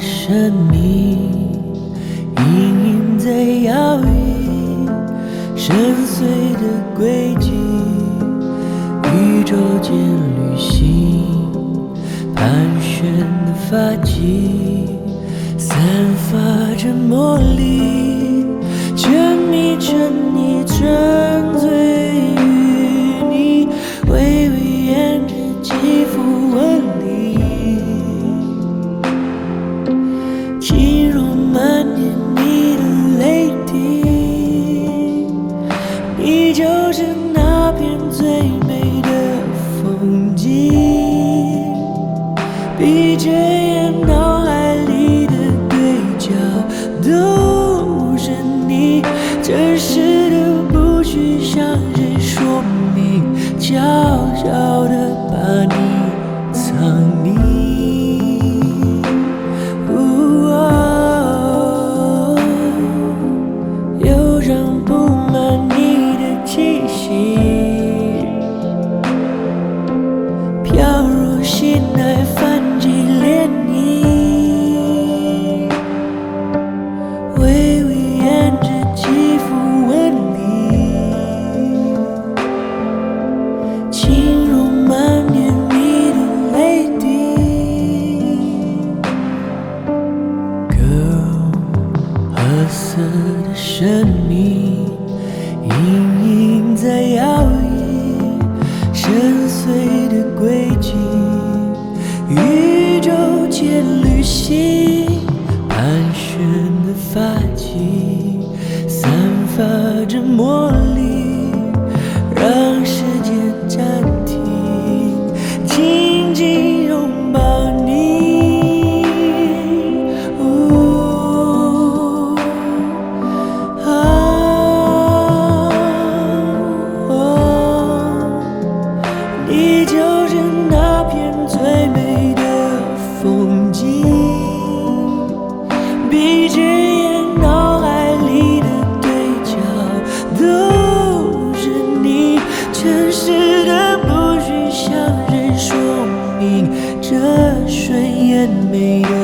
神秘，隐隐在摇曳，深邃的轨迹，宇宙间旅行，盘旋的发髻，散发着魔力，全迷沉。轻柔蔓延你的泪滴，你就是那片最美的风景。闭着眼，脑海里的对焦都是你，真实的，不去向谁说明，悄悄的把你。的生命，隐隐在摇曳。深邃的轨迹，宇宙间旅行，盘旋的发髻，散发着魔力 and made